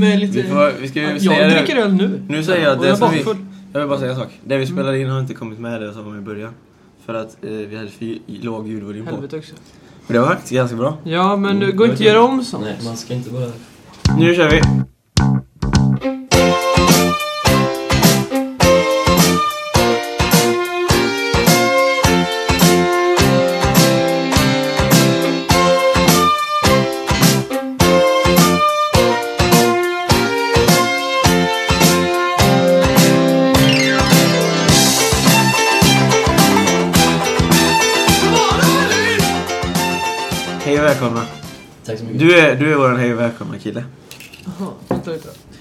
med lite... Vi, får, vi ska ju jag säga dricker det. öl nu. Nu säger jag det är som vi... bakfull. Jag vill bara säga en sak. Det vi spelade in har inte kommit med det som i början. För att eh, vi hade för låg ljudvolym på. Helvete också. Men det var faktiskt ganska bra. Ja, men Mm, går jag inte att göra om sånt. Nej, man ska inte bara... Nu kör vi.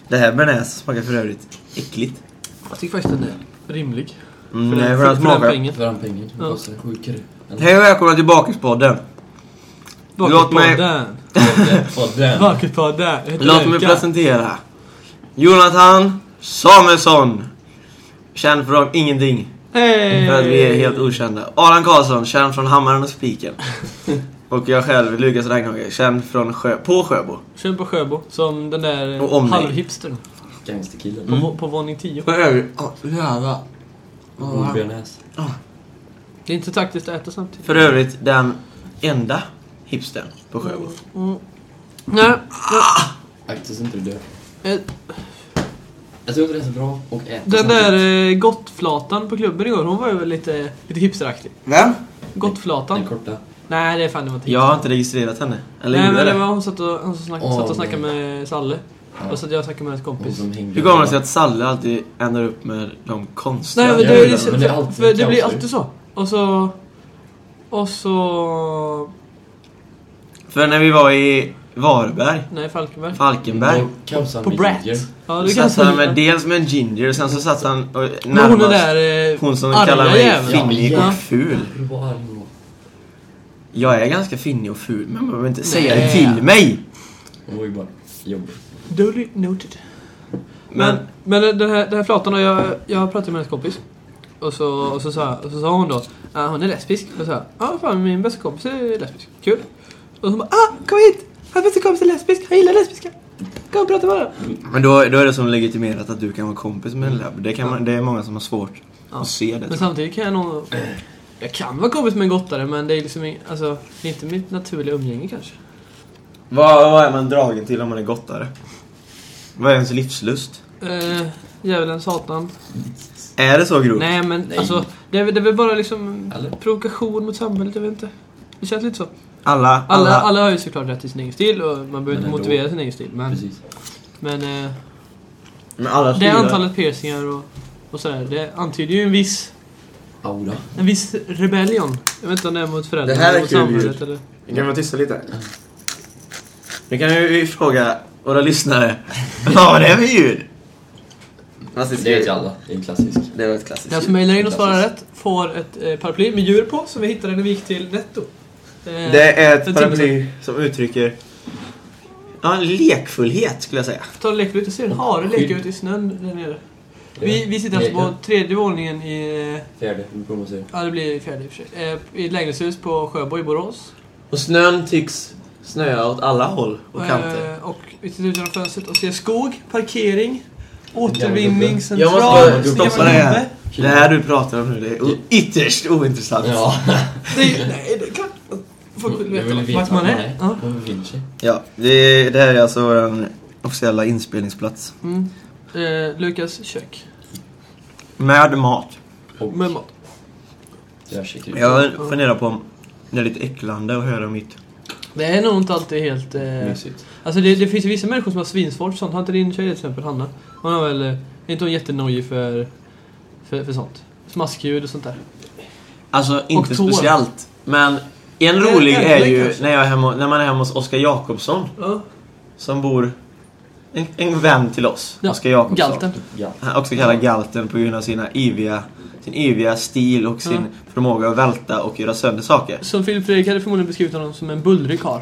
Det här bearnaise smakar för övrigt äckligt. Jag tycker faktiskt den är rimlig. Mm, För nej, den- för den smakar. pengen. För den pengen. Ja. Hej och välkomna till Bakispodden. Låt mig- Bakåtpodden. Vad den? Bakåtpodden. Jag heter Låt mig presentera. Jonathan Samuelsson. Känd från ingenting. Hej! För att vi är helt okända. Alan Karlsson, känd från Hammaren och Spiken. Och jag själv, Lukas Ragnhage, känd från Sjö, på Sjöbo. Känn på Sjöbo, som den där Och halvhipstern. Gangsterkillen. På, på, på våning 10. För övrigt, oh, jävlar. Bearnaise. Det är inte taktiskt att äta samtidigt. För övrigt den enda hipstern på Sjöbo. Mm. Nej, Akta så inte du dör. eh, Jag tror inte det är så bra att äta den samtidigt. där eh, gottflatan på klubben igår, hon var ju väl lite, lite hipsteraktig. Vem? Gottflatan. Den korta. Nej, det är fan det var inte Jag har inte registrerat henne. Eller Nej men det var hon satt och, hon snack, Åh, satt och snackade med Salle. Ja. Och så att jag snackade med hennes kompis. Hur kommer det sig att Salle alltid ändar upp med de konstiga... Nej men det, det, men det är alltid för det blir alltid så. Och så... Och så... För när vi var i Varberg, Nej, Falkenberg. Falkenberg. På Brat. Ja, kan satt han med dels med en ginger och sen så satt han och Men hon är närmast där... Eh, hon som arga kallar mig finnig och ful. Hur var arg hon var? Jag är ganska finnig och ful men man behöver inte säga det till mig. Hon var ju bara jobbig. Duly noted. Men, Men, men den här, den här flatan, och jag, jag pratade med hennes kompis. Och så, och så, sa, och så sa hon då, ah, hon är lesbisk. Och så sa jag, ja fan min bästa kompis är lesbisk. Kul. Och så bara, ah kom hit! Hans bästa kompis är lesbisk, han gillar lesbiska. Kom och prata med honom. men då, då är det som legitimerat att du kan vara kompis med en labb. Det, kan man, det är många som har svårt Ja. att se det. Men samtidigt kan jag nog... Jag kan vara kompis med en gottare men det är liksom ing- alltså, det är inte mitt naturliga umgänge kanske. Vad, vad är man dragen till om man är gottare? Vad är ens livslust? Uh, djävulen, satan. Är det så grovt? Nej men Nej. alltså, det är, det är väl bara liksom Eller? provokation mot samhället, jag vet inte. Det känns lite så. Alla, Alla, alla, alla har ju såklart rätt till sin egen stil och man behöver inte motivera sin egen stil. Men, Precis. men eh, men alla det antalet piercingar och, och sådär, det antyder ju en viss, Aura. en viss rebellion. Jag vet inte om det är mot föräldrarna Det här är eller mot kul samhället ljud. eller... Vi kan vara tysta lite. Nu kan vi fråga våra lyssnare. Vad var det för ljud? Det vet ju alla. Det är en klassisk. Det var ett klassiskt Den som ljud. mejlar in och svarar rätt får ett eh, paraply med djur på som vi hittade när vi gick till Netto. Eh, Det är för ett paraply som uttrycker ja, en lekfullhet skulle jag säga. Ta och lek ut. Jag ser en hare leka ut i snön där nere. Vi, vi sitter alltså på tredje våningen i... Fjärde. Vi kommer att se. Ja, det blir fjärde i och för sig. Eh, I ett lägenhetshus på Sjöbo i Borås. Och snön tycks snöa åt alla håll och kanter. Eh, och vi sitter utanför fönstret och ser skog, parkering, Gamla återvinning, gubbe. central. Jag måste bara stoppa det här. Det här du pratar om nu, det är ytterst ointressant. Ja. Det är, nej, det är klart folk vill veta veta vart man är. Ja, det, det här är alltså vår officiella inspelningsplats. Mm. Eh, Lukas kök. Med mat. Och Med mat. Jag funderar på om det är lite äcklande att höra mitt. Det är nog inte alltid helt... Eh, Mysigt. alltså det, det finns ju vissa människor som har svinsvårt sånt. Har inte din tjej till exempel, Hanna? Hon har väl... eh, Är inte hon jättenojig för, för, för sånt? Smaskljud och sånt där. Alltså inte speciellt. Men en rolig är verkligen ju när, jag är hemma, när man är hemma hos Oskar Jakobsson. Ja. Som bor... En, en vän till oss. Ja, Oskar Jakobsson. Galten. Ja. Han också kallad Galten på grund av sina eviga, sin eviga stil och sin Ja. förmåga att välta och göra sönder saker. Som Filip Fredrik hade förmodligen beskrivit honom som en bullrig karl.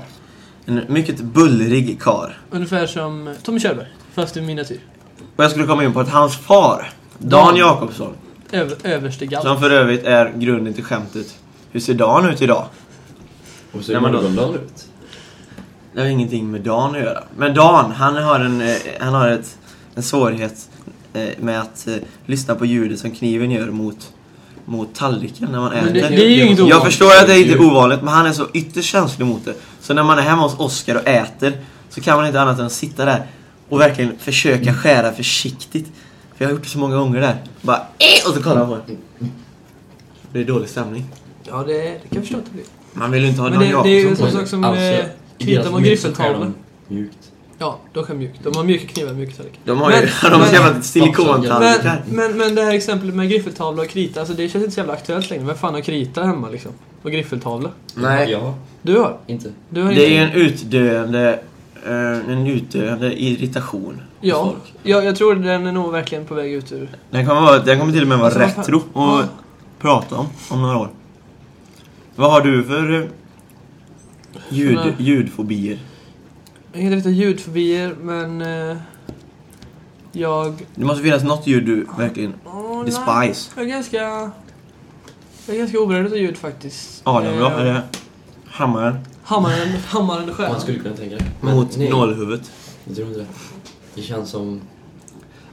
En mycket bullrig kar. Ungefär som Tommy Körberg, fast i miniatyr. Och jag skulle komma in på att hans far, Dan Dan. Jakobsson, Över, överste galt. som för övrigt är grunden till skämtet Hur ser Dan ut idag? Och Ja, då- morgondagen ut. Det har ingenting med Dan att göra. Men Dan, han har en, eh, han har ett, en svårighet eh, med att eh, lyssna på ljudet som kniven gör mot, mot tallriken när man äter. det, det är ju inget Jag förstår att det är inte ovanligt, men han är så ytterst känslig mot det. Så när man är hemma hos Oscar och äter så kan man inte annat än att sitta där och verkligen försöka skära försiktigt. För jag har gjort det så många gånger där. Bara eh, och så kollar man på det. Det är dålig stämning. Ja, det, det kan jag förstå att det blir. Man vill ju inte ha Men Dan det, det är ju en sak som Alltså, eh, knyta med griffeltavlor. Mjukt. Ja, de skär mjukt. De har mjuka knivar, mjuka tallrikar. De har ju Men- de har jävla silikontallrikar. Men, men, men det här exemplet med griffeltavla och krita, alltså det känns inte så jävla aktuellt längre. Vem fan har krita hemma liksom? Och griffeltavla? Nej. Ja, Du har? inte. Du har Det är ju inte? en utdöende, eh, en utdöende irritation. Ja, ja, jag tror den är nog verkligen på väg ut ur... Den kommer, vara, den kommer till och med vara Alltså, retro och Ja. prata om, om några år. Vad har du för ljud, Såna- ljudfobier? Jag kan inte riktigt ljudfobier, men... Eh, jag... Det måste finnas något ljud du verkligen Oh, despise. Jag är ganska... Jag är ganska oberedd av ljud faktiskt. Adam då? Eh, Är det hammaren Hammaren, hammaren stjärnan. Man skulle kunna tänka det. Men mot nej, nålhuvudet? Jag tror inte det. Det känns som...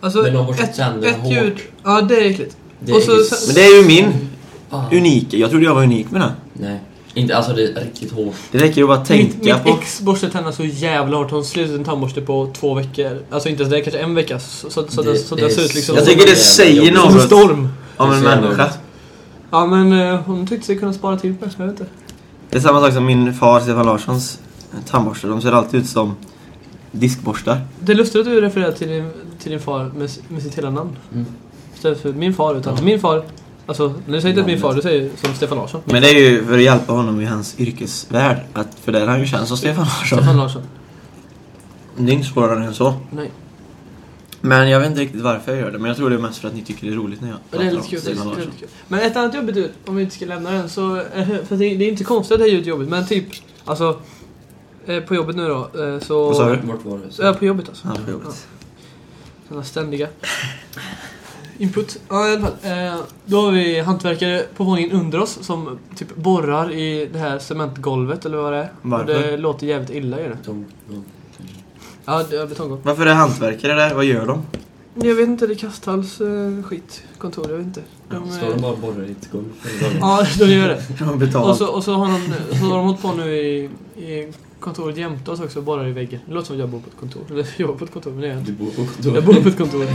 Alltså, När någon borstar ett, tänderna ett hårt. ljud... Ja, det är äckligt. Det är så- Men det är ju min Ah. unika. Jag trodde jag var unik med den. Nej. Inte, alltså det är riktigt hårt. Det räcker ju att bara Mitt, tänka mitt på... ex borstar tänderna så jävla hårt. Hon slutade en tandborste på två veckor. Alltså inte ens det, kanske en vecka. Så, så, så, Det- så det ser ut liksom Jag tycker det säger jobbigt. som en något storm. om Det en människa. Ja men eh, hon tyckte sig kunna spara till på det. Jag vet inte. Det är samma sak som min far, Stefan Larssons tandborstar. De ser alltid ut som diskborstar. Det är lustigt att du refererar till din, till din far med, med sitt hela namn. Mm. Istället för min far. Utan min far... Alltså, när du säger inte min far, du säger som Stefan Larsson. Men det är ju för att hjälpa honom i hans yrkesvärld. Att, för där är han ju känd som Stefan Larsson. Stefan Larsson. Det är inte svårare än så. Nej. Men jag vet inte riktigt varför jag gör det. Men jag tror det är mest för att ni tycker det är roligt när jag Men det är pratar lite om kul. Det är Stefan Larsson. kul. Men ett annat jobbigt ut, om vi inte ska lämna den, så... eh, För det, är inte konstigt att det är jobbigt, men typ... Alltså... eh, På jobbet nu då, eh, så... Vad sa du? Vart var är jag på jobbet alltså. Ja, på jobbet. Sådana ständiga input. Ja, i alla fall. Eh, då har vi hantverkare på våningen under oss som typ borrar i det här cementgolvet eller vad det är. Varför? Och det låter jävligt illa i det. Ja, det är betonggolv. Varför är hantverkare där? Vad gör de? Jag vet inte, det är Kasthalls eh, skit. Kontor, jag vet inte. De, Står de eh, bara och borrar i ett golv? Ja, de gör det. De Och så, och så har de, så har de hållit på nu i, i kontoret jämte oss också och borrar i väggen. Det låter som att jag bor på ett kontor. Eller jag jobbar på ett kontor, men det är jag inte. Du bor på kontor? Jag bor på ett kontor.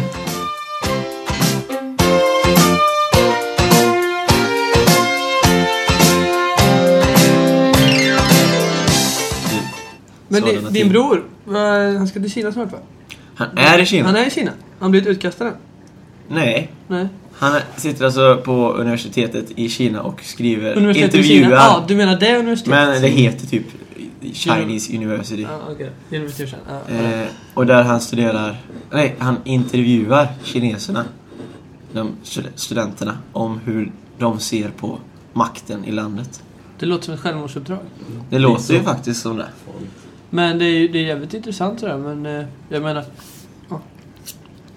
Men din, din bror, han ska till Kina snart va? Han är i Kina? Han är i Kina. Han blivit utkastad än. Nej. Nej. Han sitter alltså på universitetet i Kina och skriver Universitetet i intervjuar. Kina? Ja, du menar det universitetet? Men det heter typ Chinese University. Ja, okej. University of China. Ja, Eh, och där han studerar, nej, han intervjuar kineserna, de stud- studenterna, om hur de ser på makten i landet. Det låter som ett självmordsuppdrag. Det låter ju faktiskt som det. Men det är ju det är jävligt intressant sådär, men eh, jag menar... Ja.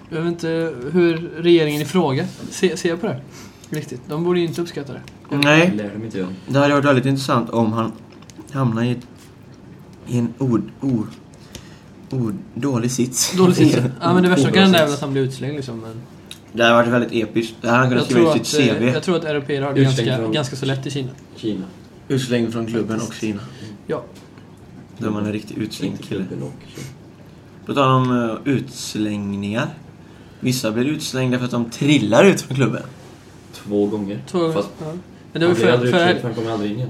Jag vet inte hur regeringen i fråga ser, ser på det. Riktigt. De borde ju inte uppskatta det. Nej, lär de inte göra. det hade varit väldigt intressant om han hamnar i, i en ord, ord, ord, dålig sits. Dåligt sits. Ja men det värsta kan hända är väl att han blir utslängd liksom. Men Det hade varit väldigt episkt. Det hade han kunnat skriva i sitt att, CV. eh, jag tror att europeer har det ganska, från- ganska så lätt i Kina. Kina. Utslängd från klubben och Kina. Ja. Då är man en riktigt utslängd kille. På tal om uh, utslängningar. Vissa blir utslängda för att de trillar ut från klubben. Två gånger. Två, Fast ja. Men det var han blir för, aldrig för, utslängd för han kommer aldrig in igen.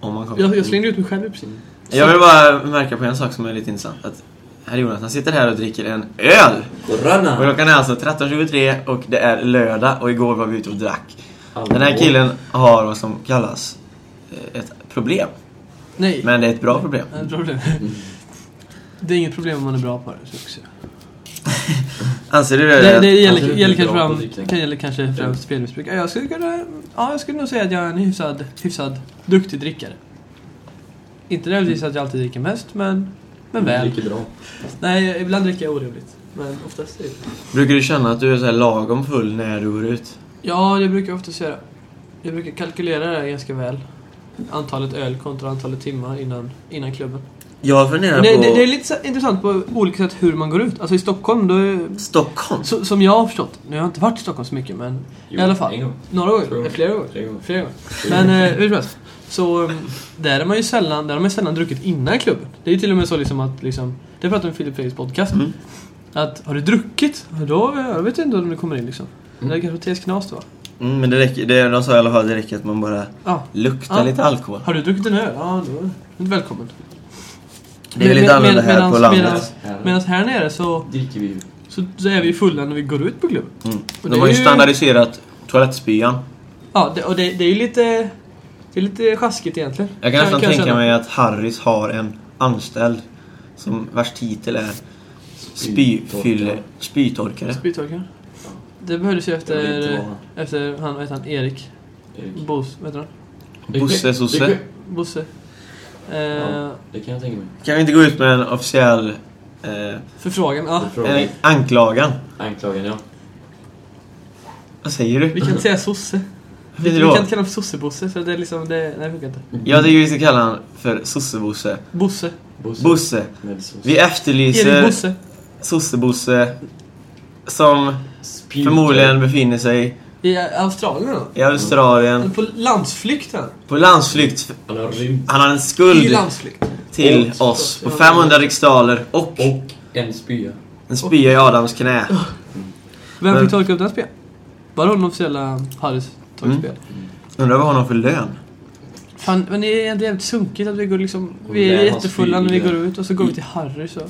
Om man kommer. jag, jag slängde ut mig själv i precis. Jag vill bara märka på en sak som är lite intressant. Att herr Jonas, han sitter här och dricker en öl. Och klockan är alltså 13.23 och det är lördag och igår var vi ute och drack. Den här killen har vad som kallas eh, ett problem. Nej. Men det är ett bra problem. Ja, ett problem. Mm. Det är inget problem om man är bra på det. Så. Anser du Det, det? det gäller, är gäller, kanske, fram, kan gälla kanske främst spelmissbruk. Ja, Jag skulle kunna... Ja, jag skulle nog säga att jag är en hyfsad, hyfsad duktig drickare. Inte nödvändigtvis att jag alltid dricker mest, men, men väl. dricker bra. Nej, ibland dricker jag orimligt. Men oftast är det... Brukar du känna att du är så här lagom full när du går ut? Ja, det brukar jag ofta göra. Jag brukar kalkylera det här ganska väl. Antalet öl kontra antalet timmar innan, innan klubben. Jag funderar det, på det, det är lite så intressant på olika sätt hur man går ut. Alltså i Stockholm, då är, Stockholm. så, som jag har förstått, nu har jag inte varit i Stockholm så mycket men Jo, i alla fall. En gång. några gånger, flera gånger. Tre gånger. Flera gånger. Men eh, hur som helst. Så um, där är man ju sällan, där har man sällan druckit innan klubben. Det är ju till och med så liksom att liksom, det pratar vi om i Filip Fredriks podcast. Mm. Att har du druckit, då jag vet jag inte om du kommer in liksom. Mm. Det är kanske Mattias Knas då? Mm, men det räcker, det, de sa i alla fall att det räcker att man bara Ja. luktar Ja. lite alkohol. Har du druckit en öl? Ja, då är du välkommen. Det är väl Med- lite annorlunda här medans- på landet. Medan här nere så, dricker vi så, så är vi fulla när vi går ut på klubben. Mm. De har är ju standardiserat toalettspyan. Ja, det, och det, det är ju lite... Det är lite sjaskigt egentligen. Jag kan nästan tänka känna. mig att Harris har en anställd som vars titel är spyfylle, spytorkare. Spytorkare. Det behövdes ju efter, efter han, vad heter han, Erik Erik. Bos, vad heter han? Bosse Sosse. Bosse. Eh, Ja, det kan jag tänka mig. Kan vi inte gå ut med en officiell eh, Förfrågan, ja. Förfrågan. eh, anklagan? Anklagan, ja. Vad säger du? Vi kan inte säga sosse. Vi, vi kan inte kalla honom för sosse-bosse, för det är liksom, det, nej det funkar inte. Jag tycker vi ska kalla honom för Sosse-Bosse. Bosse. Bosse. Bosse. Vi Erik efterlyser Bosse. Sosse-Bosse som Spjuter. förmodligen befinner sig I Australien då? i Australien Eller på landsflykt här. på landsflykt. Han har. Han har en I skuld landsflykt. till Och- oss på 500 riksdaler och Och en spya. en spya i Adams knä. Vem Men- fick torka upp den spel? Var det den officiella Harrys torkspel? Undrar vad han har för lön? Fan, men det är ändå jävligt sunkigt att vi går liksom... Vi är jättefulla när vi går ut och så går vi till Harry så...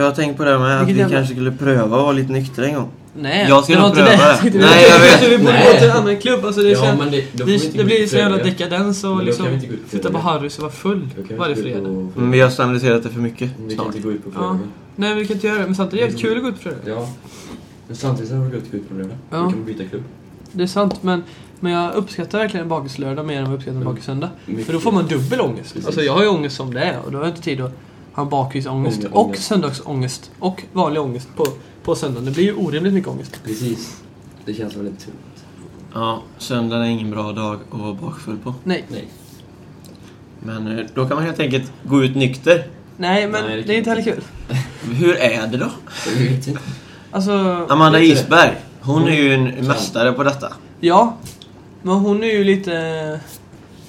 Jag har tänkt på det här med att vi jävla- kanske skulle pröva att vara lite nyktra en gång. Nej, Jag ska det nog inte pröva det. det. Nej, jag vet. Vi borde gå till en annan klubb. Alltså, det, Ja, men det, vi det, det gå blir så jävla dekadens och liksom vi sitta på. Harrys och vara full vi varje fredag. Men vi har standardiserat det för mycket Vi kan inte gå ut på Ja. fredag. Nej, vi kan inte göra det. Men samtidigt är det kul att gå ut på fredag. Ja. Men samtidigt har vi gått ut på fredag. Ja. Då kan vi byta klubb. Det är sant, men, men jag uppskattar verkligen en bakislördag mer än vad jag uppskattar en Mm. För då får man dubbel ångest. Precis. Alltså jag har ju ångest som det är och då har jag inte tid att ha bakisångest Ångest, och ångest. söndagsångest och vanlig ångest på, på söndagen. Det blir ju orimligt mycket ångest. Precis. Det känns väldigt tungt. Ja, söndagen är ingen bra dag att vara bakfull på. Nej. Nej. Men eh, då kan man helt enkelt gå ut nykter. Nej, men Nej, det det, kan är inte heller kul. Hur är det då? Jag vet inte. Alltså, Amanda Vet du det? Isberg, hon är ju en mästare på detta. ja. Men hon är ju lite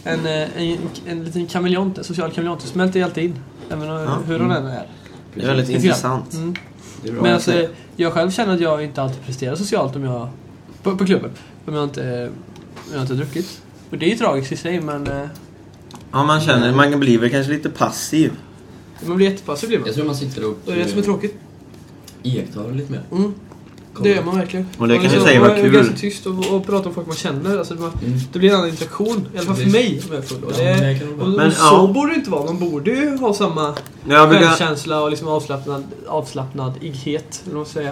en, eh, en, en liten kameleont, en social kameleont. Smälter ju alltid in. Även Ja. hur hon än är. Det är väldigt Lite intressant. Mm. Det är bra. Men jag alltså, jag själv känner att jag inte alltid presterar socialt om jag... På, på klubben. Om jag inte, om jag inte har druckit. Och det är ju tragiskt i sig, men... eh, Ja, man känner, man blir väl kanske lite passiv. Man blir jättepassiv blir man. Jag tror man sitter och Det är det som är tråkigt. iakttar lite mer. Mm. Det gör man verkligen. Och det Man kan så- säga var man är kul. ganska tyst och, och pratar om folk man känner. Alltså, man, Mm. det blir en annan interaktion. I alla fall för mig om jag är full. Och, Ja, det, det vara. och, Men, och så ja. borde det inte vara. Man borde ju ha samma Jag brukar, självkänsla och liksom avslappnad, avslappnadighet. Eller vad man säga.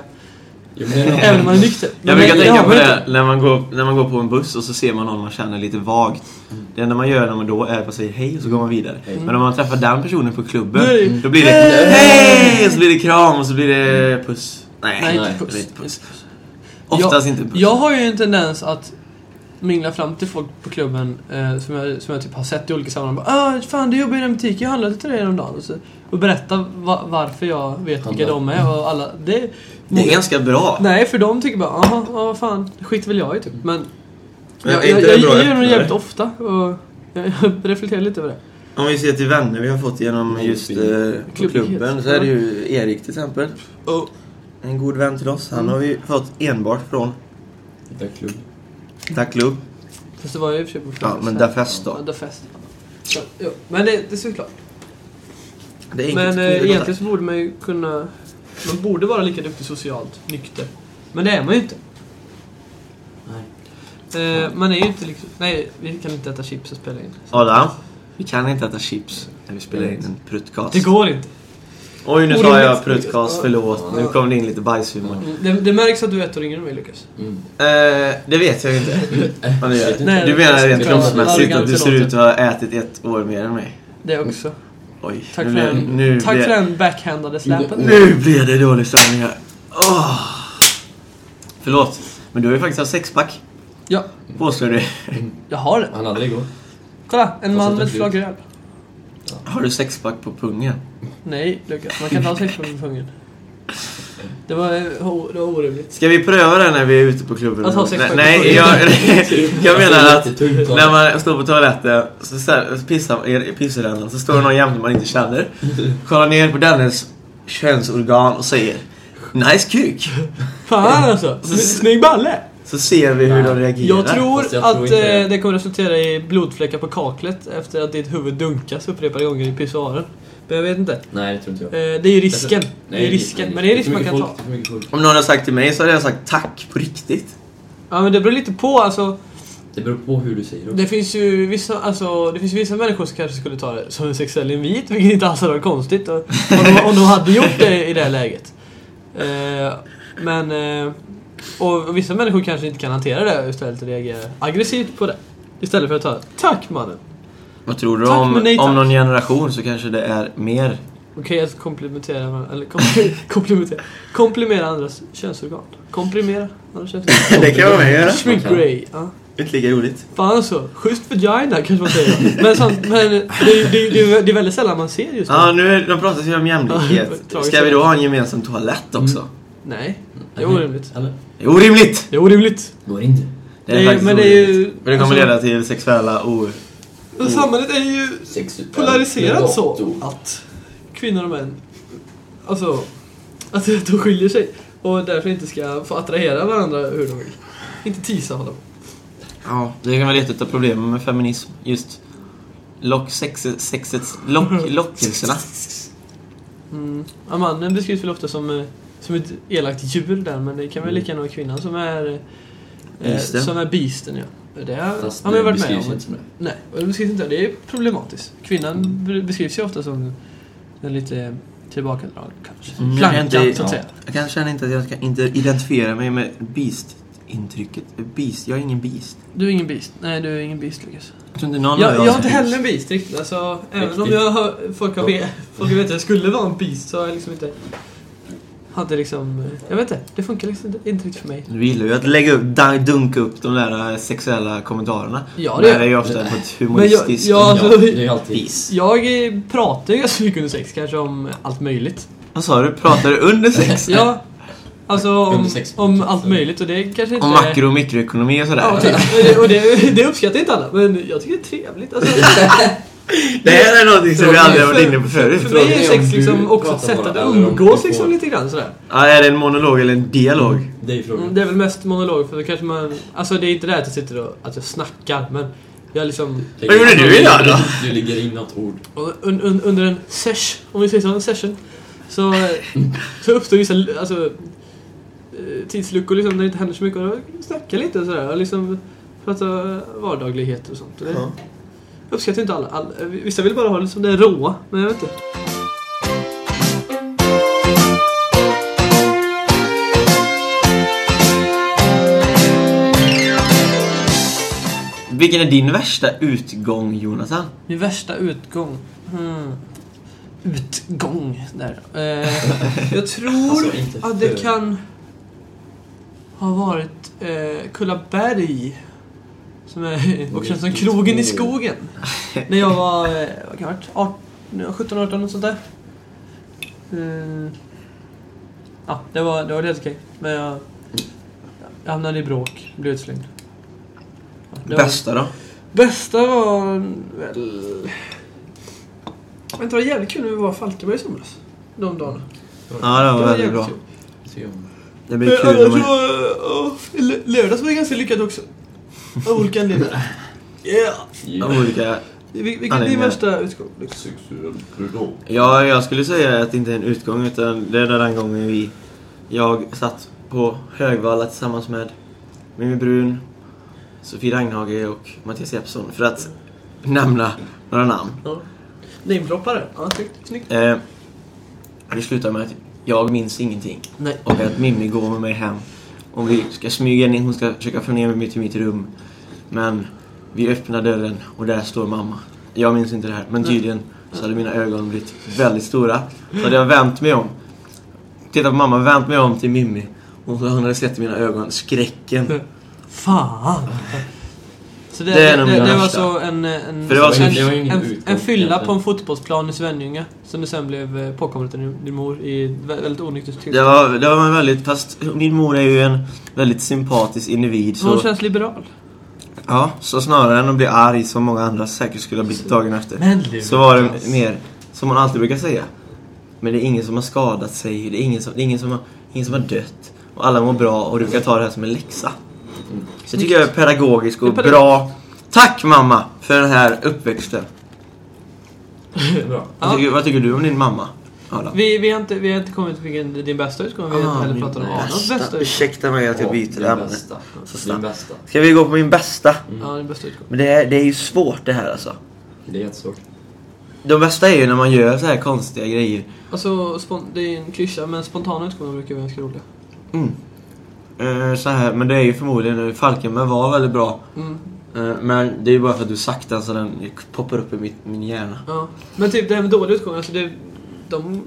Jo, Även om man är nykter. jag brukar tänka på man det när man, går, när man går på en buss och så ser man någon man känner lite vagt. Det enda man gör när man då är att säga hej och så går man vidare. Hej. Men om man träffar den personen på klubben, Nej. då blir det hej! Och så blir det kram och så blir det puss. Nej, Nej, Nej, puss. inte puss. Oftast inte puss. Jag har ju en tendens att mingla fram till folk på klubben eh, som, jag, som jag typ har sett i olika sammanhang. Ah, fan du jobbar i den butiken, jag handlade till dig häromdagen. Och, så, och berätta va, varför jag vet vilka Handlar. de är och alla. Det, Det är ganska bra. Nej, för de tycker bara, ja vad fan, det skiter väl jag i typ. Men Men jag, jag, jag, bra jag gör det jävligt ofta och jag, jag reflekterar lite över det. Om vi ser till vänner vi har fått genom just eh, klubben så är det ju Erik till exempel. Och, En god vän till oss. Han Mm. har vi fått enbart från är klubb. Tack Klubb. fast det var ju i och för sig på Ja, men där fest då. Ja, där fest. Så, jo. Men det, det är såklart. Det är Men eh, egentligen så borde man ju kunna... Man borde vara lika duktig socialt nykter. Men det är man ju inte. Nej. Eh, man är ju inte liksom... Nej, vi kan inte äta chips och spela in. Adam, vi kan inte äta chips när vi spelar in en pruttcast. Det går inte. Oj, nu sa jag pruttcast, förlåt. Nu kom det in lite bajshumor. Mm, Det, det märks att du är ett år yngre än mig, Lukas. Mm. Eh, det vet jag inte. Vad det gör. Nej, Du menar rent kroppsmässigt att du ser ut att ha ätit ett år mer än mig? Det också. Oj, Tack nu för den, nu tack blev- för den backhandade släpen. Nu blev det dålig stämning här. Åh. Förlåt, men du har ju faktiskt haft sexpack. Ja, Påstår du? jag har det. Han hade det igår. Kolla, en man med ett slag slut. Röv. Har du sexpack på pungen? Nej, Lukas. Man kan inte ha sex på pungen. Det var, eh, det var orimligt. Ska vi pröva det när vi är ute på klubben? Att ha sexpack på Nej, pungen? jag, jag menar att när man står på toaletten så, så här, pissar i pissrännan så står någon jämte man inte känner. Kollar ner på dennes könsorgan och säger Nice kuk! Fan alltså! Snygg balle! Så ser vi hur de reagerar. Jag tror jag att tror inte det. eh, det kommer resultera i blodfläckar på kaklet efter att ditt huvud dunkas upprepade gånger i pissoaren. Men jag vet inte. Nej, det tror inte jag. Eh, det är ju risken. Nej, det är risken. Men det är risk man kan folk, ta. Om någon har sagt till mig så hade jag sagt tack på riktigt. Ja men det beror lite på alltså. Det beror på hur du säger det. Det finns ju vissa, alltså, det finns vissa människor som kanske skulle ta det som en sexuell invit, vilket inte alls hade varit konstigt. Och, om, de, om de hade gjort det i det här läget. Eh, men... Eh, och vissa människor kanske inte kan hantera det istället reagerar aggressivt på det. Istället för att ta Tack mannen! Vad tror du Tack, om, nej, om någon generation så kanske det är mer Okej att komplimentera varandra, eller kom, komplimentera, komplimera andras könsorgan. Komprimera andras könsorgan. Det kan man göra. Shrink Man kan. ray. Ja. Inte lika roligt. Fan alltså, schysst vagina kanske man säger. Men, sånt, men det, det, det, det är väldigt sällan man ser just det. Ja, nu de pratar ju om jämlikhet. Ska vi då ha en gemensam toalett också? Nej, det är orimligt. Eller? Det är orimligt! Det är orimligt. Går inte. Det är Nej, faktiskt men det är ju... För det kommer alltså, leda till sexuella o... och Samhället är ju Sexuellt polariserat så att kvinnor och män, alltså, att de skiljer sig och därför inte ska få attrahera varandra hur de vill. Inte tisa honom. Ja, det kan vara ett av problemen med feminism. Just lock, sexet, sexets, lock, lockelserna. Mm. Ja, mannen beskrivs väl ofta som, eh, som ett elakt djur där, men det kan väl lika gärna vara kvinnan som är... eh. Som är beasten, ja. Det har Fast har man varit med om. inte som det. Nej, och det beskrivs inte. Det är problematiskt. Kvinnan be- beskrivs ju ofta som en lite tillbakadragen kanske. Mm, inte, så att ja, säga. jag kan känna inte att jag ska inte identifiera mig med beast-intrycket. Beast, jag är ingen beast. Du är ingen beast. Nej, du är ingen beast, Lukas. Jag Jag, jag är inte beast. heller en beast riktigt. Alltså, även om jag har, folk har folk vet att jag skulle vara en beast så har jag liksom inte... Hade liksom... Jag vet inte. Det funkar liksom inte, inte riktigt för mig. Du gillar ju att lägga upp, dun- dunka upp de där eh, sexuella kommentarerna. Ja, det Men det är ju ofta på ett Men jag, humoristiskt jag, Ja, alltså, det är alltid... vis. jag eh, pratar ju ganska mycket under sex, kanske om allt möjligt. Vad sa du? Pratar du under sex? Ja, alltså om, om allt möjligt och det kanske inte... Om makro och mikroekonomi och sådär? Ja. Och det, och det, det uppskattar inte alla, men jag tycker det är trevligt. Alltså, Det här är någonting som vi aldrig har varit inne på för förut. mig är sex liksom också ett sätt att umgås liksom lite grann sådär. Ja, är det en monolog eller en dialog? Det är frågan. Mm, det är väl mest monolog för då kanske man... Alltså det är inte det att jag sitter och att jag snackar men jag liksom... Vad gjorde du idag då? Du ligger in något ord. och Un, un, under en sesh, om vi säger så, en session. Så, så uppstår vissa alltså, eh, tidsluckor liksom där det inte händer så mycket och då snackar lite och sådär och liksom prata vardagligheter och sånt. Och det, Ja. Jag uppskattar inte alla, alla. Vissa vill bara ha det som det råa, men jag vet inte. Vilken är din värsta utgång, Jonathan? Min värsta utgång? Hmm. Utgång? Där. Eh, jag tror Alltså, att det kan ha varit eh, Kullaberg. Som är också som krogen i skogen. När jag var, eh, vad kan jag ha varit? 17-18 något sånt där. Mm. Ja, det var, det var helt okej. Men jag, jag hamnade i bråk, blev utslängd. Ja, det var- Bästa då? Bästa var väl... Jag inte, det var jävligt kul när vi var i Falkenberg i somras. De dagarna. Ja, det var väldigt jävligt bra. kul. Jag. Det blir Eh, kul när man... lördags var det ganska lyckat också. Av olika anledningar. Yeah! Av olika... Vil- Vilken är din värsta utgång? Sexuell predator. Ja, jag skulle säga att det inte är en utgång utan det är den gången vi... Jag satt på Högvalla tillsammans med Mimmi Brun, Sofie Ragnhage och Mattias Jeppsson för att nämna några namn. Ja. Namedroppare. Ja, snyggt. snyggt. Eh, det slutar med att jag minns ingenting Nej. och att Mimmi går med mig hem. Och vi ska smyga in, hon ska försöka få ner mig till mitt rum. Men vi öppnar dörren och där står mamma. Jag minns inte det här, men tydligen så hade mina ögon blivit väldigt stora. Så hade jag vänt mig om. Titta på mamma, vänt mig om till Mimmi. Och hon hade sett i mina ögon skräcken. Fan! Så det, Det är det, nog det, var så en, en, För det var så- en, en, utgång en fylla egentligen. på en fotbollsplan i Svenljunga. Som det sen blev eh, påkommet till din, din mor i väldigt onyktert Det var, det var en väldigt, fast min mor är ju en väldigt sympatisk individ Hon så... känns liberal. Ja, så snarare än att bli arg som många andra säkert skulle ha blivit dagen efter. Men Så var det mer, som man alltid brukar säga. Men det är ingen som har skadat sig, det är ingen som, det är ingen som, har, ingen som har dött. Och alla mår bra och du brukar ta det här som en läxa. Så jag tycker jag är pedagogisk och pedagog- bra. Tack mamma för den här uppväxten. Bra. Vad, tycker, vad tycker du om din mamma? Vi, vi, har inte, vi har inte kommit till vilken din bästa utgång. Vi har inte Ah, heller pratat om bästa. Adams bästa utgång. Ursäkta mig att jag Ja, byter ämne. bästa. Så Din bästa. Ska vi gå på min bästa? Ja, din bästa utgång. Men det är, det är ju svårt det här alltså. Det är jättesvårt. De bästa är ju när man gör så här konstiga grejer. Alltså, det är en klyscha, men spontana utgångar brukar vara ganska roliga. Mm. Eh, så här, men det är ju förmodligen, Falkenberg var väldigt bra. Mm, Eh, men det är ju bara för att du sagt den så den poppar upp i mitt, min hjärna. ja. Men typ det här med dåliga utgångar, alltså det, de,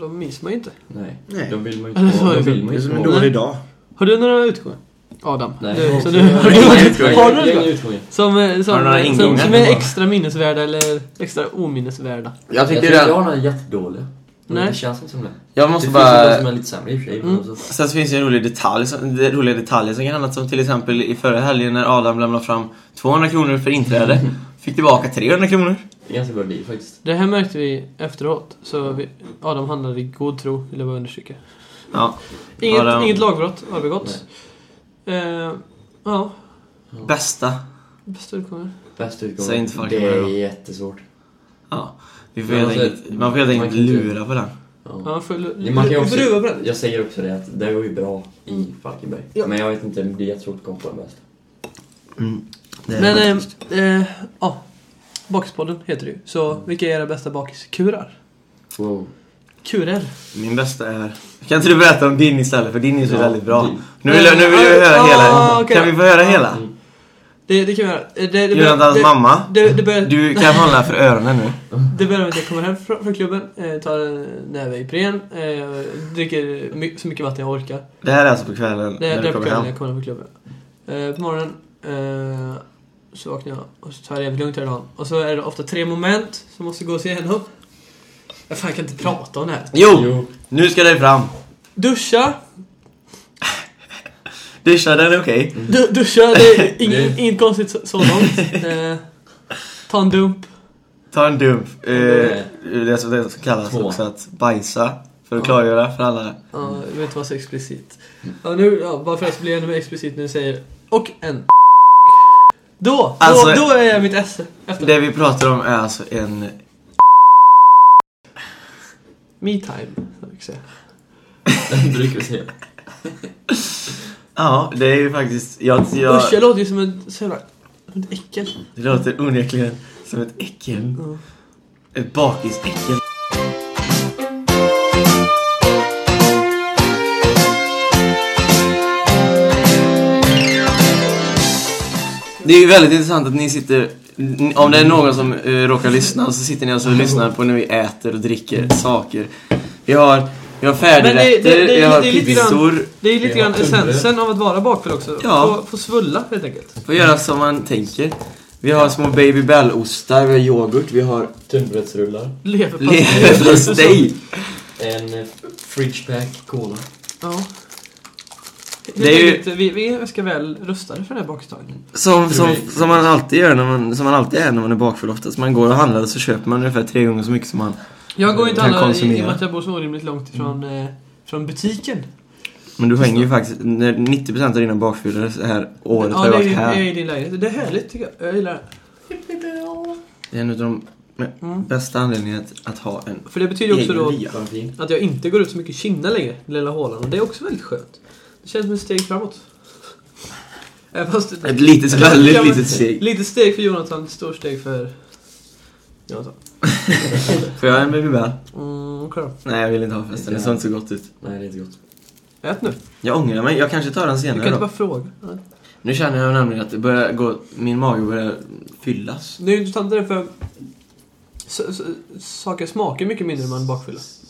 de minns man ju inte. Nej. Nej. De vill man ju inte vara. är De det vill man ju som inte en dålig dag. Har du några utgångar? Adam? Nej. Du, så Jag du, har du, har Jag några? utgångar. Som, som, Har du några som, ingångar? som är extra minnesvärda eller extra ominnesvärda? Jag Jag tycker jag det. har några jättedåliga. Nej. Det känns inte som det. Jag Det måste finns ju de bara... som är lite sämre i och för sig. Mm. Sen så finns det en rolig detalj, som- det- roliga detaljer som kan handla som till exempel i förra helgen när Adam lämnade fram 200 kronor för inträde. Fick tillbaka 300 kronor. Det är ganska bra deal faktiskt. Det här märkte vi efteråt, så vi, Adam handlade i god tro, vill jag bara understryka. Ja. Inget, Adam- inget lagbrott har begåtts. Eh, ja, Bästa. bästa utgången. Bästa Säg utgången. inte Det Falkenberg då. är jättesvårt. Ja. Vi får helt alltså, enkelt, man får helt enkelt lura på den. Ja. Ja, man kan ju också, jag säger också det att det var ju bra i Falkenberg. Ja. Men jag vet inte, det är jättesvårt att komma på den bästa. Mm. Men, eh, eh, ja. Bakispodden heter det ju. Så vilka är era bästa bakiskurar? Wow. Kurer? Min bästa är... Kan inte du berätta om din istället? För din är så Ja, väldigt bra. din. Nu vill jag, nu vill jag höra Ah, hela. okej. Kan vi få höra hela? Det, det kan vi göra. Det, det, Jonathans det, mamma. Det, det, börjar, Du kan hålla för öronen nu. det börjar med att jag kommer hem från, från klubben, eh, tar en näve Ipren, eh, dricker my, så mycket vatten jag orkar. Det här är alltså på kvällen Det, när det du är på kvällen hem. jag kommer hem från klubben. Eh, på morgonen eh, så vaknar jag och så tar jag det lugnt hela dagen. Och så är det ofta tre moment som måste gås igenom. Jag fan jag kan inte prata om det här. Jo! Jo. Nu ska det fram. Duscha. Duscha, den är okej. Du, duscha, det är inget, Det- inget konstigt så, så långt. Eh, ta en dump. Ta en dump. Eh, Det det är som det som kallas Två. också att bajsa. För att klargöra för alla. Ja, jag vill inte vara så explicit. Ja, nu, ja, bara för att bli ännu mer explicit du säger och en Då! Alltså- då, då är jag mitt esse. Efter. Det vi pratar om är alltså en... Me time, brukar säga. Den brukar vi säga. Ja, det är ju faktiskt... Jag, jag, Usch, jag låter ju som en så jävla... som ett äckel. det låter onekligen som ett äckel. Ja. Ett bakisäckel. Det är ju väldigt intressant att ni sitter, om det är någon som eh, råkar lyssna, så sitter ni alltså och lyssnar på när vi äter och dricker saker. Vi har, vi har färdigrätter, det- det- vi har det är lite grann- pizzor. Det är lite grann essensen av att vara bakfull också. Ja. Få, få svulla helt enkelt. Får göra som man tänker. Vi har små Baby Bell-ostar, vi har yoghurt, vi har Tunnbrödsrullar. Leverpastej. leverpastej. En eh, fridge pack cola. Ja. Det är ju- vi, vi är ganska väl rustade för den här bakisdagen. Som, som, som man alltid gör när man, som man alltid är när man är bakfull oftast. Man går och handlar och så köper man ungefär tre gånger så mycket som man... Jag går inte Kan alla i, i och med att jag bor så orimligt långt ifrån eh, från butiken. Men du hänger ju faktiskt, när 90% av dina bakfyllor så här året har ja, ju det varit är, det är här. i din lägenhet. Det är härligt tycker jag. Jag gillar det. Det är en av de Mm. bästa anledningarna att, att ha en För det betyder ju också då att jag inte går ut så mycket i Kina längre, den lilla hålan. Och det är också väldigt skönt. Det känns som ett steg framåt. Fast Ett litet, Ja, väldigt men- litet steg. Litet steg för Jonathan, ett stort steg för Jonathan. Får jag en Baby Bell? Mm, då. Nej, jag vill inte ha förresten. Det såg inte så gott ut. Nej, det är inte gott. Ät nu. Jag ångrar mig. Jag kanske tar den Du kan senare inte bara fråga. Nej. Nu känner jag nämligen att det börjar gå, min mage börjar fyllas. Det är ju intressant det för saker smakar mycket mindre när man är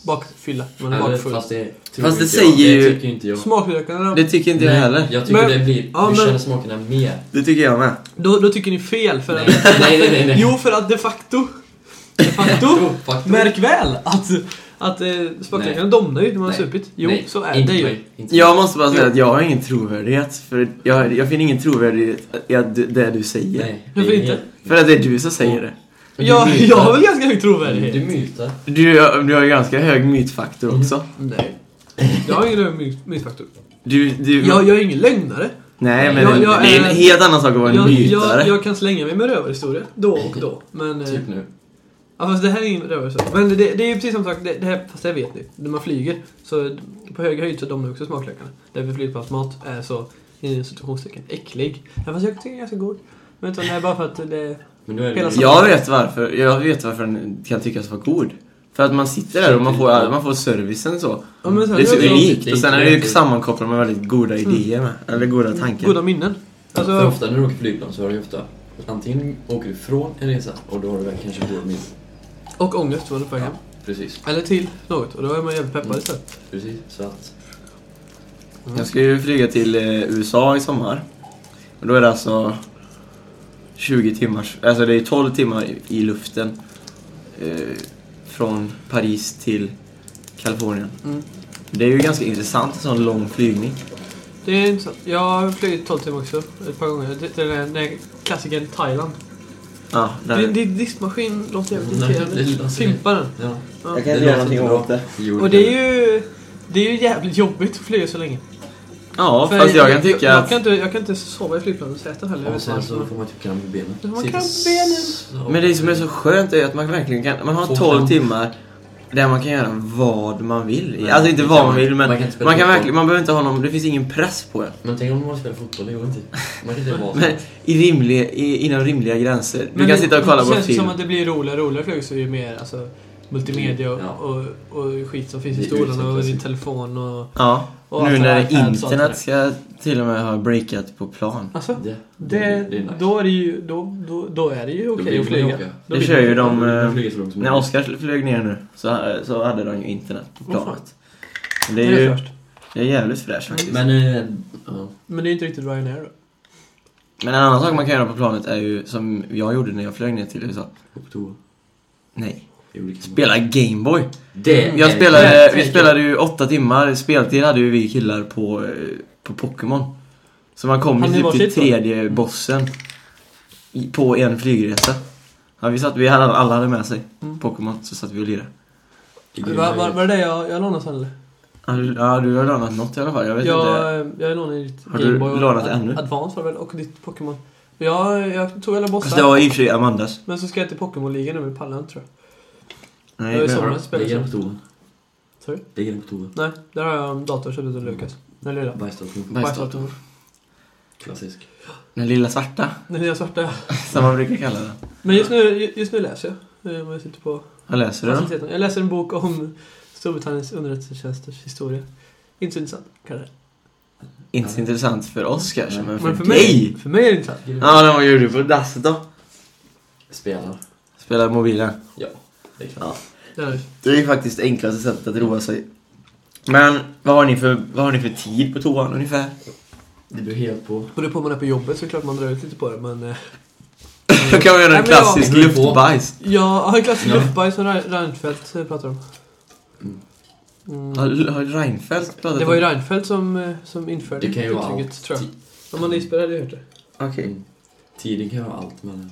bakfylla. Är Eller, bakfull. fast det, Fast det säger ju- Det tycker inte jag. Smaklökarna, Det tycker inte jag Nej, heller. Jag tycker Men- det blir... ja, du men- känner smakerna mer. Det tycker jag med. då, då tycker ni fel. För Nej, att, nej, nej, nej. nej. Jo, för att de facto, de facto, faktum. märk väl att, att eh, smaklökarna domnar ju när man har supit. Jo, Nej, så är inte det ju. inte Jag måste bara säga att jag har ingen trovärdighet. För jag, jag finner ingen trovärdighet i att det du säger. Nej, är inte? För att det är du som säger det. Ja, jag har väl ganska hög trovärdighet. Du mytar. Du, du har ganska hög mytfaktor också. Nej. Jag har ingen hög my- mytfaktor. Du, du, Jag, jag är ingen lögnare. nej, men jag- jag det är en är- helt annan sak att vara en Jag, mytare. jag, jag kan slänga mig med rövarhistorier då och då. Men... eh, Typ nu. Ja, fast det här är ingen rövarhistoria. Men det, det är ju precis som sagt, det, det här, fast det vet ni. När man flyger, så på hög höjd så domnar också smaklökarna. Därför flygplansmat är så, i situationstecken, äcklig. Ja, fast jag tycker den är ganska god. Men utan det är bara för att det... Men då är Hela det Jag vet varför. Jag vet varför den kan tyckas vara god. För att man sitter där och man får, man får servicen så. Ja, Det är så unikt. Och sen är det ju sammankopplat med väldigt goda Mm. idéer med. Eller goda tankar. Goda minnen. För Alltså, ofta när du åker flygplan så har du ju ofta Antingen åker du från en resa och då har du väl kanske goda minnen. och ångest det på hem. Precis, Eller till något. Och då är man jävligt peppad istället. precis. Så att... Jag ska ju flyga till eh, USA i sommar. Och då är det alltså 20 timmars, alltså det är 12 timmar i, luften. Eh, från Paris till Kalifornien. Mm. Det är ju ganska intressant, en sån lång flygning. Det är intressant. Jag har flugit 12 timmar också. Ett par gånger. Det, det är den där klassikern Thailand. Ja, där. Din, din diskmaskin låter jävligt irriterande. Fimpa den. Ja. Ja. Jag kan inte Det göra någonting åt det. Och det är ju... Det är ju jävligt jobbigt att flyga så länge. Ja, För fast jag kan tycka jag, att... kan inte, jag kan inte sova i flygplanssäten heller. Jag Och sen så får man typ kramp i benen. Man kramp i benen. Men det som är så skönt är att man verkligen kan... Man har Få 12 fram- timmar där man kan göra vad man vill. Nej, Alltså inte vad kan man man- vill, men man man kan kan, spela fotboll. verkligen... Man behöver inte ha någon... Det finns ingen press på en. Men tänk om man spelar fotboll, det går inte. Man kan inte vara. Men i rimliga, i, inom rimliga gränser. Du Men kan det- sitta och kolla på Det känns film. som att det blir roligare och roligare flyg så ju mer alltså, multimedia och, Ja. och, och skit som finns i stolarna och din telefon och... Ja. Och nu allt när internet ska till och med ha breakat på plan. Alltså, Det, det, det är nice. då är det ju, då, då, då är det ju okej vill att ju flyga. Då Det kör ju de... Man eh, När. Oskar flög ner nu så, så hade de ju internet på planet. Det Det är ju först. det är jävligt fräscht faktiskt. Men, ja. Men det är inte riktigt Ryanair då. Men en annan sak man kan göra på planet är ju som jag gjorde när jag flög ner till USA. Gå på toa. Nej. Spela Gameboy. Det Jag spelade, vi spelade ju åtta timmar speltid hade ju vi killar på, eh, på Pokémon. Så man kom ju typ till tredje bossen i, på en flygresa. Ja, vi satt, vi hade, alla hade med sig Mm. Pokémon, så satt vi och lirade. Var, var, var det det jag, jag lånade sen eller? Ja, du- har lånat något i alla fall, jag vet inte. Jag, jag lånade ditt Har du Gameboy och lånat ännu? Advance var det väl, och ditt Pokémon. Ja, jag tog alla Fast bossar. det var i och för sig Amandas. Men så ska jag till Pokémon-ligan nu med Pallan tror jag. Nej, Jag är men- så- Ja, spelar Ligger den på toan? Sorry? Ligger den på toan? Nej, där har jag en dator köpt av Lukas. Den lilla. Bajsdatorn. Bajsdatorn. Klassisk. Den lilla svarta, Den lilla svarta. som man brukar kalla den. Men just nu, just nu läser jag. Eh, Jag sitter på Vad läser du då? Jag läser en bok om Storbritanniens underrättelsetjänsters historia. Inte så intressant, kanske. Inte så intressant för oss kanske, men för, Men för dig. mig, för mig är det intressant. Ja, var gjord du på dasset då. Spelar. Spela mobilen. Ja, det är klart. Det är faktiskt enklaste sättet att roa sig. Men vad har ni för, vad har ni för tid på toan ungefär? Det beror helt på. Och det på om man är på jobbet så är det klart man drar ut lite på det, men... eh, Då kan man göra Nej, en jag- klassisk Det beror på. luftbajs. Jag har en klassisk Ja. luftbajs som Rein- Reinfeldt eh, pratar om. Mm. Har har Reinfeldt pratat Det var ju om? Reinfeldt som, eh, som införde Det kan ju vara uttrycket, allt. tror jag. Om man Lisbeth hade hört det. Okej. Mm. Tiden kan vara allt, men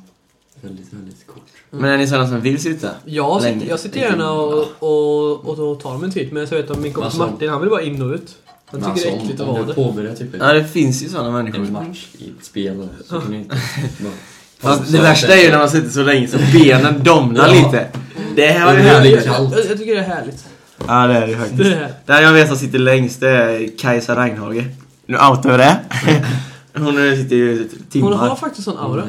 väldigt, väldigt kort. Men är ni sådana som vill sitta? Jag Länge. sitter, jag sitter gärna och, och, och, och tar min tid, men jag vet att min kompis Alltså- Martin, han vill bara in och ut. Han tycker det är alltså, äckligt att vara där. påbörjar typ Ja, det finns ju sådana en människor. match i ett spel så kan du inte bara... Fast det värsta är ju när man sitter så länge så benen domnar Ja. lite. Det här var ju det härligt. Jag, jag tycker det är härligt. Ja, det är det faktiskt. Det är. Där jag vet som sitter längst det är Kajsa Ragnhage. Nu outar vi det. Hon sitter ju timmar. Hon har faktiskt sån aura.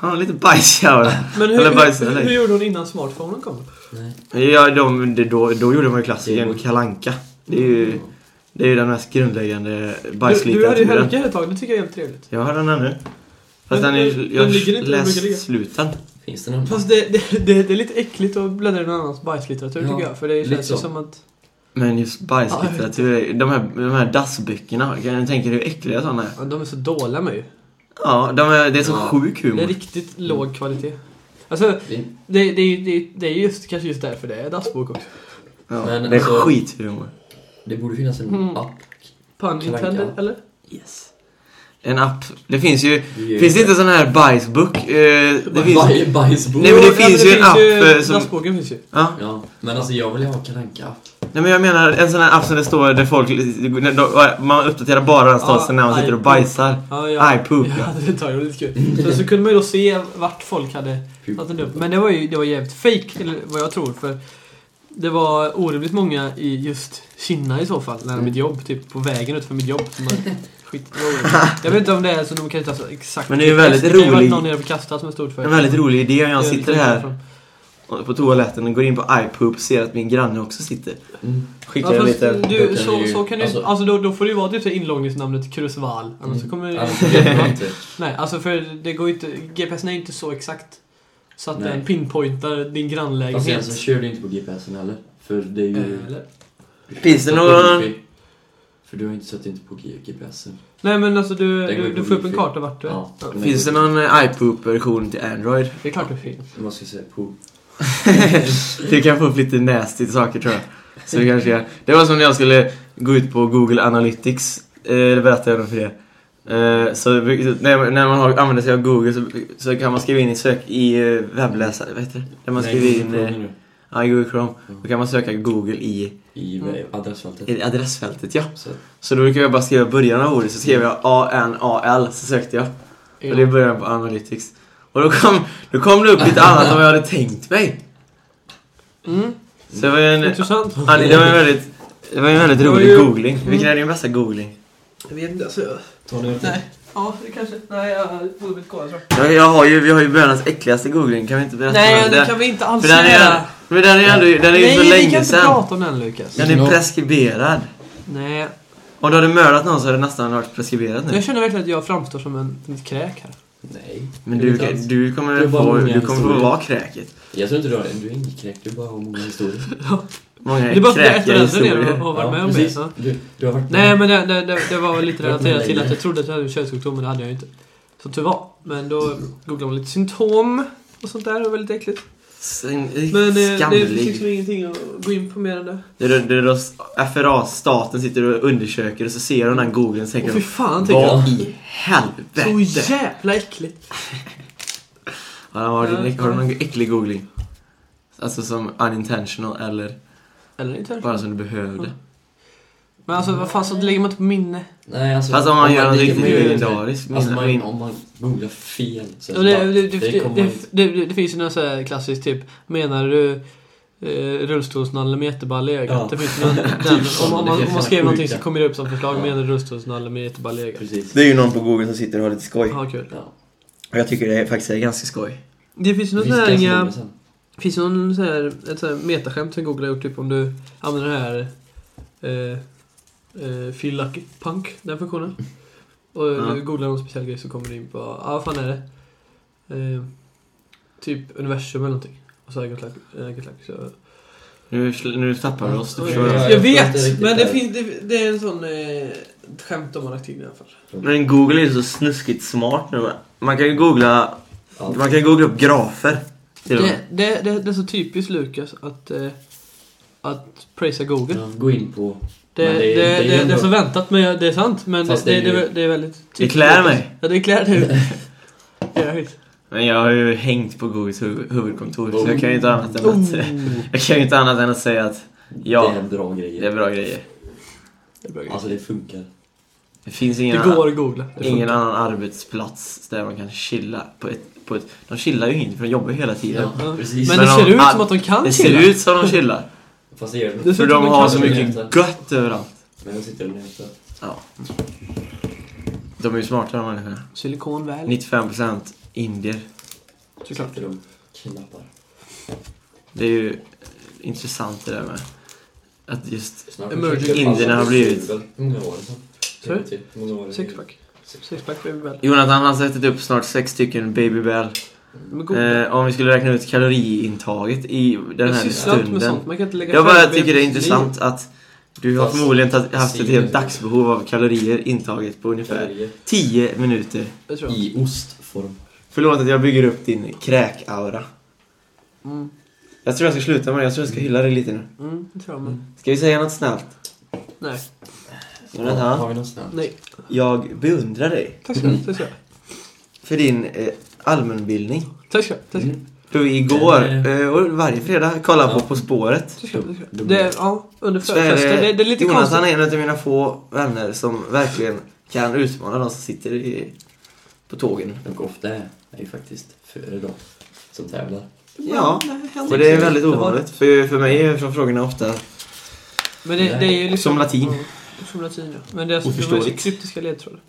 Hon har lite bajs i auran. Men hur, Eller bajs, hur, hur gjorde hon innan smartphonen kom? nej. Ja, de, det, då, då gjorde man ju klassikern Kalanka. Det är ju, det är ju den mest grundläggande Du, du hade ju bajslitteraturen. Helge ett tag, det tycker jag är helt trevligt. Jag har den ännu. Fast Men- den är jag ligga? läst sluten. Finns det någon? Fast det, det, det, det är lite äckligt att bläddra i någon annans bajslitteratur Ja, tycker jag. För det känns ju som att... Men just bajslitteratur, de här, de här dassböckerna, kan du tänka dig hur äckliga sådana är? Ja, de är så dåliga med ju. Ja, de är, det är så Ja. sjuk Det är humor. riktigt låg kvalitet. Alltså, Det- det, det, det, det är just, kanske just därför det är dassbok också. Ja, Men det är alltså- skithumor. Det borde finnas en Mm. app. Pun intended, eller? Yes. En app. Det finns ju... Det Finns det inte sån här bajsbok? Eh, det finns... Baj- Bajsbok. Nej, men det Jo, ja, finns ju en app, eh, som- Dassboken finns ju. Ja. Ja, men alltså jag vill ju ha app Nej men jag menar en sån här app som det står där folk... Man uppdaterar bara den statusen när man sitter och bajsar. Ja, ja. iPoop, Ja, ja. det tar ju lite kul. Så, så kunde man ju då se vart folk hade tagit upp. Men det var ju det var jävligt fake eller vad jag tror. För det var orimligt många i just Kina i så fall, när mitt jobb, typ på vägen utanför mitt jobb. Skit, det jag vet inte om det är så, de kan inte ha så exakt. Men det är ju väldigt Det kan ju vara rolig- någon nere på kastan som är stort för En väldigt rolig idé om jag Det sitter här på toaletten och går in på iPoop och ser att min granne också sitter. Mm. Skickar Ja, en fast liten... då du, kan så, du ju- så kan du alltså- alltså, då, då får det ju vara typ inloggningsnamnet Krusval. Annars så kommer det Alltså, det. Nej, alltså för det går ju inte... GPSen är inte så exakt. Så att Nej. den pinpointar din Fast grannlägenhet. sen så kör du inte på GPSen heller. För det är ju... Eller? Finns det någon-. För du har inte sett inte på G- GPSen. Nej men alltså du, Den du, du får upp en karta vart du är. Ja. Ja. Finns det någon eh, iPoop-version till Android? Det är klart det finns. Vad ska jag säga? På... Du kan få upp lite nasty saker tror jag. Så det kanske jag... Det var som när jag skulle gå ut på Google Analytics. Eh, det berättade jag nog för er. Eh, så när, när man har, använder sig av Google så, så kan man skriva in i sök i eh, webbläsare, vad heter det? Där man skriver in... Eh, ja, i Google Chrome. Då kan man söka Google i, I Mm. adressfältet. i adressfältet, ja. Så, Så då brukar jag bara skriva början av ordet, så skrev jag A-N-A-L, så sökte jag. Och det är början på Analytics. Och då kom, då kom det upp lite annat än vad jag hade tänkt mig. Mm. Så det var ju en, Intressant. Ja, det var en väldigt, det var en väldigt rolig googling. Vilken är din bästa googling? Jag vet inte, alltså... Ta det Nej. Ja, det kanske... Nej, jag borde blivit kvar tror jag. Jag, har ju, vi har ju världens äckligaste googling, kan vi inte berätta Nej, om det den? kan vi inte alls För den är, göra. men den är ändå, den är ju Nej, för vi kan länge inte sedan. prata om den Lukas. Den är preskriberad. Nej. Om du hade mördat någon så hade det nästan varit preskriberat nu. Jag känner verkligen att jag framstår som en, som ett kräk här. Nej. Men det du, inte alls. du kommer Det är bara få, många du kommer få historier. vara kräket. Jag tror inte du har det. Du är inget knäckt. Du bara har många historier. Många Det är bara er och historier. har varit med om det. så. Du, du har varit Nej men det, det, det, det var lite med relaterat till att jag trodde att jag hade en könssjukdom men det hade jag ju inte. Så var. Men då googlade man lite symptom och sånt där. Det var väldigt äckligt. Sen- Men eh, det finns Skamlig. liksom ingenting att gå in på mer än det. Det är då, det är då FRA, staten, sitter och undersöker och så ser de den här googlen och tänker fy de fan tänker jag. Vad i helvete? Så jävla äckligt. Ja, har, du, Ja, har du någon äcklig googling? Alltså som unintentional eller Eller inte. bara som du behövde? Men alltså vad fan så lägger man inte på minne. Nej, alltså, Fast om man gör något det- riktigt legendariskt. Alltså man, om man googlar fel så det, det, det, det det, det, finns ju någon sån här klassisk typ Menar du eh, rullstolsnalle med jätteball i ögat? Ja. Det finns någon, den, om, om, man, om man skriver någonting så kommer det upp som förslag Ja. Menar du rullstolsnalle med jätteball i ögat? Precis. Det är ju någon på google som sitter och har lite skoj. Ja, kul. Ja. Och jag tycker det är, faktiskt är ganska skoj. Det finns ju här, ganska inga, sen. finns ju någon sån här, ett sån här metaskämt som Google har gjort typ om du använder den här eh, eh, Feel Lucky Punk, den funktionen. Och Ja. du googlar någon speciell grej så kommer du in på, ja ah, vad fan är det? Eh, typ universum eller någonting. Och så har jag good luck, eh, good luck så. Nu, nu tappar du oss, du Ja, förstår. ja, Jag, jag vet! Men det, det. finns, det, det är en sån eh, skämt de har lagt in i alla fall. Men google är så snuskigt smart nu. Man kan ju googla, man kan ju googla upp grafer. Det, det, det, det är så typiskt Lukas att, eh, att prisa Google. Ja, Gå in på... Det, det, det är- det, det är det, är så väntat men det är sant. Men det, det, det är det, ju- det är väldigt Det typiskt klär Lukas. mig. Ja, det klär dig. Men jag har ju hängt på Googles hu- huvudkontor så jag kan ju inte annat än Oh. att, jag kan ju inte annat än att säga att ja, Det är bra grejer. det är bra grejer. Det är bra grejer. Alltså det funkar. Det finns ingen, Det går att googla. Det ingen annan arbetsplats där man kan chilla på ett, på ett... De chillar ju inte för de jobbar ju hela tiden. Ja. Precis. Men Men det om- ser ut ah, som att de kan Det chilla. ser ut som de chillar. Fast det gör Det det. ser För de har så det. mycket gött överallt. Men jag sitter och nöter. Ja. De är ju smarta de människorna. Silicon Valley. 95% indier. Såklart. Sitter och knappar. Det är ju intressant det där med att just... Indierna har blivit- Hur många år sedan? Sorry? Hur många år sedan? Sexpack. Sexpack baby bell. Jonathan har sättit upp snart sex stycken Baby Bell De är goda. Eh, om vi skulle räkna ut kaloriintaget i den jag här inte med stunden. sånt. Man kan inte lägga Jag bara tycker det är liv. intressant att du har Fast- förmodligen tagit- haft ett helt dagsbehov av kalorier intaget på ungefär Färger 10 minuter. I ostform. Förlåt att jag bygger upp din kräkaura. Mm. Jag tror jag ska sluta med det, jag tror jag ska hylla dig lite nu. Mm, tror jag med. Ska vi säga något snällt? Nej. Har Jonathan, vi något snällt? Nej. Jag beundrar dig Tack ska du ha. för din eh, allmänbildning. Tack du ha. Mm. Du igår, eh, och varje fredag, kollar på Ja. På spåret. Ha. Då- Det är, ja, under Så är förfesten. Det, det är lite Jonathan konstigt. är en av mina få vänner som verkligen kan utmana de som sitter i, på tågen. Och ofta är ju faktiskt före dem som tävlar. Ja, och det är väldigt ovanligt. För, för mig är från frågorna ofta Men det, det är ju liksom... Som latin. Latin, ja. Men det är, alltså, det var ju kryptiska ledtrådar.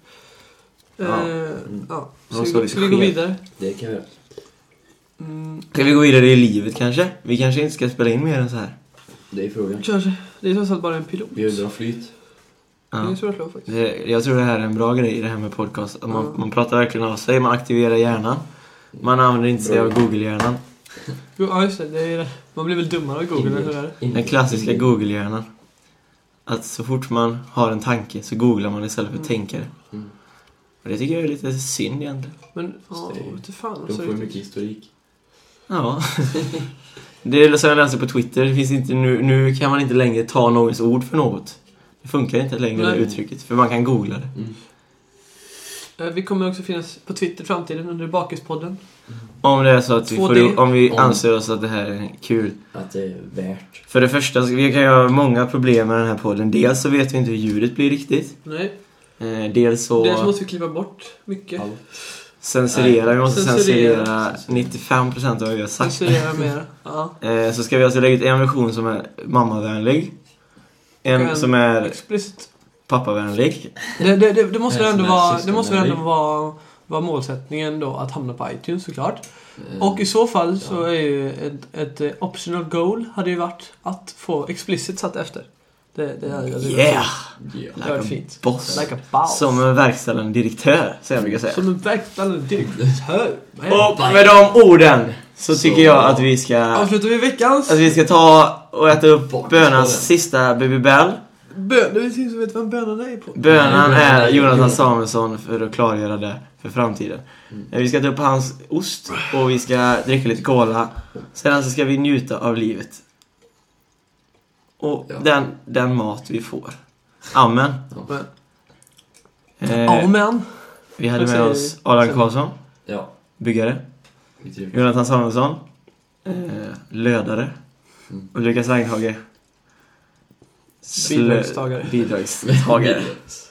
Ja. Eh, ja. Ja, Ska, vi, så vi gå skev. vidare? Det kan vi göra. Mm, Ska vi gå vidare i livet kanske? Vi kanske inte ska spela in mer än så här. Det är frågan. kanske. Det är trots allt bara en pilot. Vi bra flyt. Det är Ja. tror faktiskt. Det, jag tror det här är en bra grej, det här med podcast. Att man, Ja. man pratar verkligen av sig, man aktiverar hjärnan. Man använder inte sig av Google-hjärnan. Jo, Ja, just det. det är, det. man blir väl dummare av Google, eller hur är det? Den klassiska Google-hjärnan. Att så fort man har en tanke så googlar man istället för att tänka det. Mm. Och det tycker jag är lite synd egentligen. Men, ja, det är- vet du fan. De Så får ju det, mycket historik. Ja. Det är som jag läser på Twitter, det finns inte, nu, nu kan man inte längre ta någons ord för något. Det funkar inte längre det Nej. uttrycket, för man kan googla det. Mm. Eh, vi kommer också finnas på Twitter i framtiden under Bakispodden. Om det är så att vi, 2D. får, om vi Om- anser oss att det här är kul. Att det är värt. För det första, så- vi kan ju ha många problem med den här podden. Dels så vet vi inte hur ljudet blir riktigt. Nej, Eh, dels så dels måste vi klippa bort mycket. Allt. censurera, vi måste Censurera. censurera 95% av vad vi har sagt. Censurera mer. Ja. Eh, så ska vi alltså lägga ut en version som är mammavänlig. En En som är Explicit. Pappavänlig. Det, det, det, det måste väl ändå vara, det måste väl ändå vara, vara målsättningen då att hamna på iTunes såklart. Eh, Och i så fall så är ju ett, ett eh, optional goal hade ju varit att få explicit satt efter. Det, det hade ju varit Yeah! Det hade varit fint. Boss. Like a boss. Som en verkställande direktör, så jag brukar säga. Som en verkställande direktör. Och med de orden så tycker Så- jag att vi ska Avslutar vi veckans att vi ska ta och äta upp bönans det. sista Baby Bell. Bön. Det ingen som vet vem bönan är på. Bönan är är Jonathan. Samuelsson för att klargöra det för framtiden. Mm. Vi ska ta upp hans ost och vi ska dricka lite cola. Sedan så ska vi njuta av livet. Och Ja. den, den mat vi får. Amen. Men, Eh, Amen. vi hade med oss Adam Karlsson, Ja. byggare. Jonathan Samuelsson, eh, lödare. Mm. Och Lukas Langhage, Bidragstagare. bidragstagare.